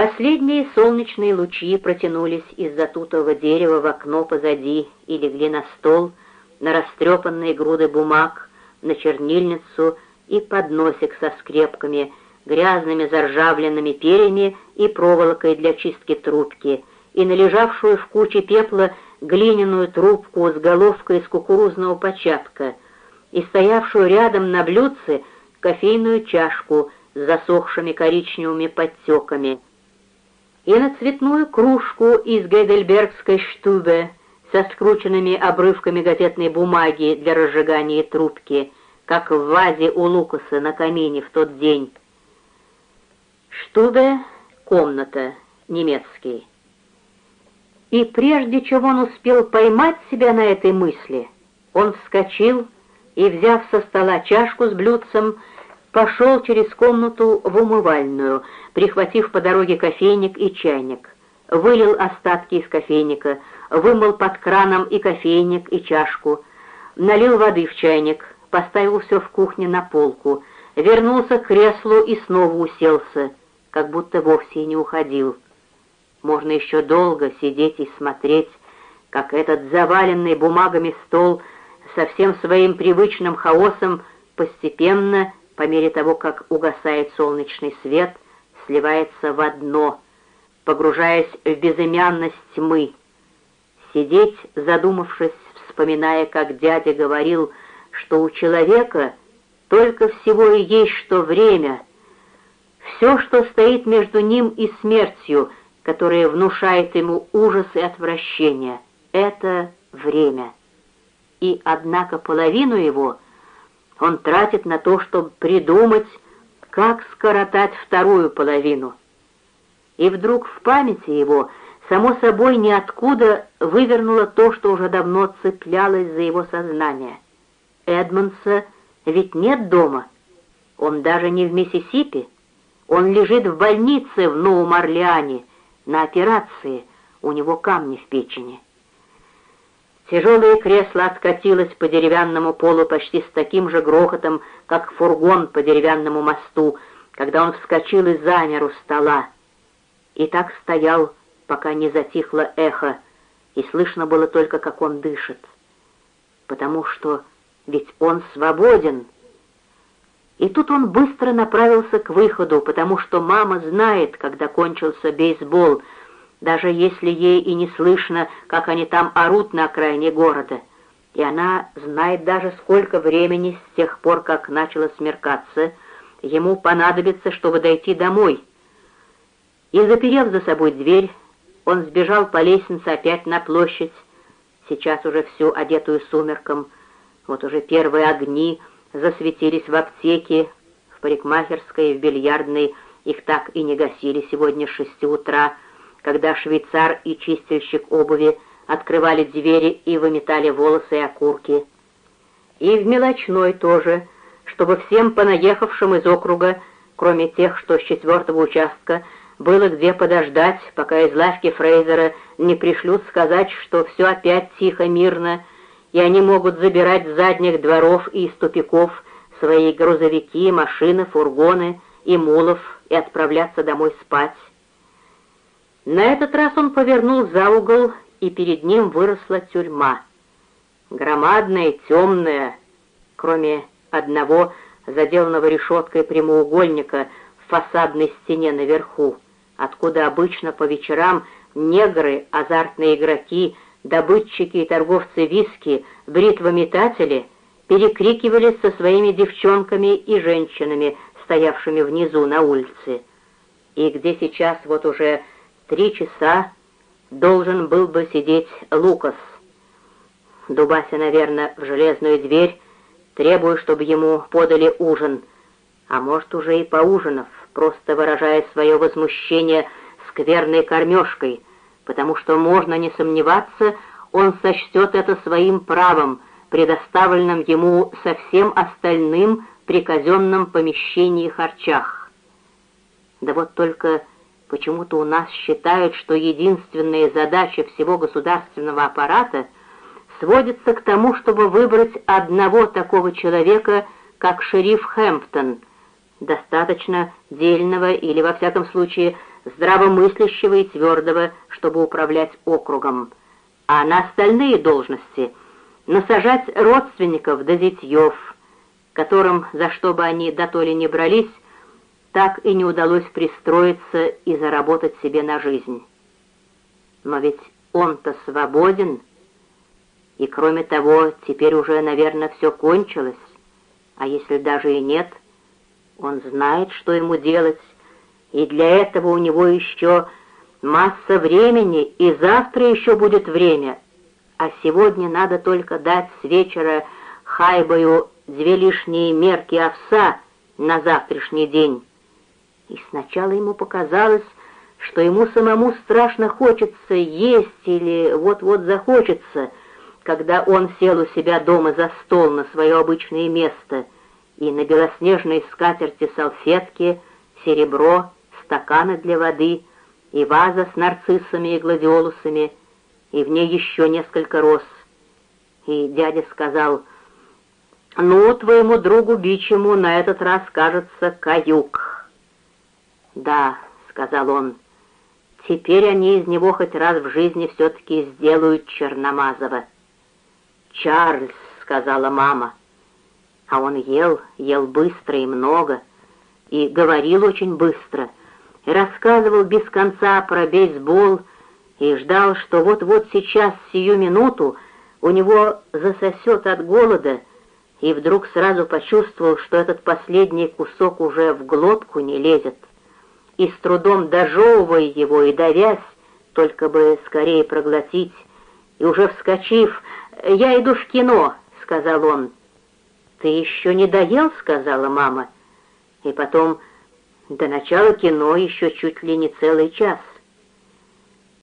Последние солнечные лучи протянулись из затутого дерева в окно позади и легли на стол, на растрепанные груды бумаг, на чернильницу и подносик со скрепками, грязными заржавленными перьями и проволокой для чистки трубки, и на лежавшую в куче пепла глиняную трубку с головкой из кукурузного початка, и стоявшую рядом на блюдце кофейную чашку с засохшими коричневыми подтеками — и на цветную кружку из гейдельбергской штубе со скрученными обрывками газетной бумаги для разжигания трубки, как в вазе у Лукаса на камине в тот день. Штубе — комната, немецкий. И прежде чем он успел поймать себя на этой мысли, он вскочил и, взяв со стола чашку с блюдцем, пошел через комнату в умывальную, прихватив по дороге кофейник и чайник. Вылил остатки из кофейника, вымыл под краном и кофейник, и чашку, налил воды в чайник, поставил все в кухне на полку, вернулся к креслу и снова уселся, как будто вовсе и не уходил. Можно еще долго сидеть и смотреть, как этот заваленный бумагами стол со всем своим привычным хаосом постепенно по мере того, как угасает солнечный свет, сливается в одно, погружаясь в безымянность тьмы. Сидеть, задумавшись, вспоминая, как дядя говорил, что у человека только всего и есть что время, все, что стоит между ним и смертью, которое внушает ему ужас и отвращение, это время. И, однако, половину его — он тратит на то, чтобы придумать, как скоротать вторую половину. И вдруг в памяти его, само собой, ниоткуда вывернуло то, что уже давно цеплялось за его сознание. Эдмонса ведь нет дома. Он даже не в Миссисипи. Он лежит в больнице в Новом Орлеане на операции, у него камни в печени. Тяжелое кресло откатилось по деревянному полу почти с таким же грохотом, как фургон по деревянному мосту, когда он вскочил и замер у стола. И так стоял, пока не затихло эхо, и слышно было только, как он дышит. Потому что ведь он свободен. И тут он быстро направился к выходу, потому что мама знает, когда кончился бейсбол — даже если ей и не слышно, как они там орут на окраине города. И она знает даже, сколько времени с тех пор, как начало смеркаться, ему понадобится, чтобы дойти домой. И, заперев за собой дверь, он сбежал по лестнице опять на площадь, сейчас уже всю одетую сумерком. Вот уже первые огни засветились в аптеке, в парикмахерской, в бильярдной, их так и не гасили сегодня с шести утра, когда швейцар и чистильщик обуви открывали двери и выметали волосы и окурки. И в мелочной тоже, чтобы всем понаехавшим из округа, кроме тех, что с четвертого участка, было где подождать, пока из лавки Фрейзера не пришлют сказать, что все опять тихо, мирно, и они могут забирать с задних дворов и из тупиков свои грузовики, машины, фургоны и мулов и отправляться домой спать. На этот раз он повернул за угол, и перед ним выросла тюрьма. Громадная, темная, кроме одного заделанного решеткой прямоугольника в фасадной стене наверху, откуда обычно по вечерам негры, азартные игроки, добытчики и торговцы виски, бритвометатели перекрикивались со своими девчонками и женщинами, стоявшими внизу на улице. И где сейчас вот уже три часа должен был бы сидеть Лукас. Дубася, наверное, в железную дверь, требуя, чтобы ему подали ужин, а может, уже и поужинав, просто выражая свое возмущение скверной кормежкой, потому что, можно не сомневаться, он сочтет это своим правом, предоставленным ему со всем остальным при казенном помещении харчах. Да вот только Почему-то у нас считают, что единственная задача всего государственного аппарата сводится к тому, чтобы выбрать одного такого человека, как шериф Хэмптон, достаточно дельного или, во всяком случае, здравомыслящего и твердого, чтобы управлять округом, а на остальные должности насажать родственников до зятьев, которым, за что бы они до то ли не брались, так и не удалось пристроиться и заработать себе на жизнь. Но ведь он-то свободен, и кроме того, теперь уже, наверное, все кончилось, а если даже и нет, он знает, что ему делать, и для этого у него еще масса времени, и завтра еще будет время, а сегодня надо только дать с вечера Хайбою две лишние мерки овса на завтрашний день. И сначала ему показалось, что ему самому страшно хочется есть или вот-вот захочется, когда он сел у себя дома за стол на свое обычное место, и на белоснежной скатерти салфетки, серебро, стаканы для воды и ваза с нарциссами и гладиолусами, и в ней еще несколько роз. И дядя сказал, «Ну, твоему другу Бичему на этот раз кажется каюк». «Да», — сказал он, — «теперь они из него хоть раз в жизни все-таки сделают Черномазова». «Чарльз», — сказала мама, а он ел, ел быстро и много, и говорил очень быстро, и рассказывал без конца про бейсбол, и ждал, что вот-вот сейчас, сию минуту, у него засосет от голода, и вдруг сразу почувствовал, что этот последний кусок уже в глотку не лезет, и с трудом дожевывая его и давясь, только бы скорее проглотить, и уже вскочив, «Я иду в кино», — сказал он. «Ты еще не доел?» — сказала мама. И потом, до начала кино еще чуть ли не целый час.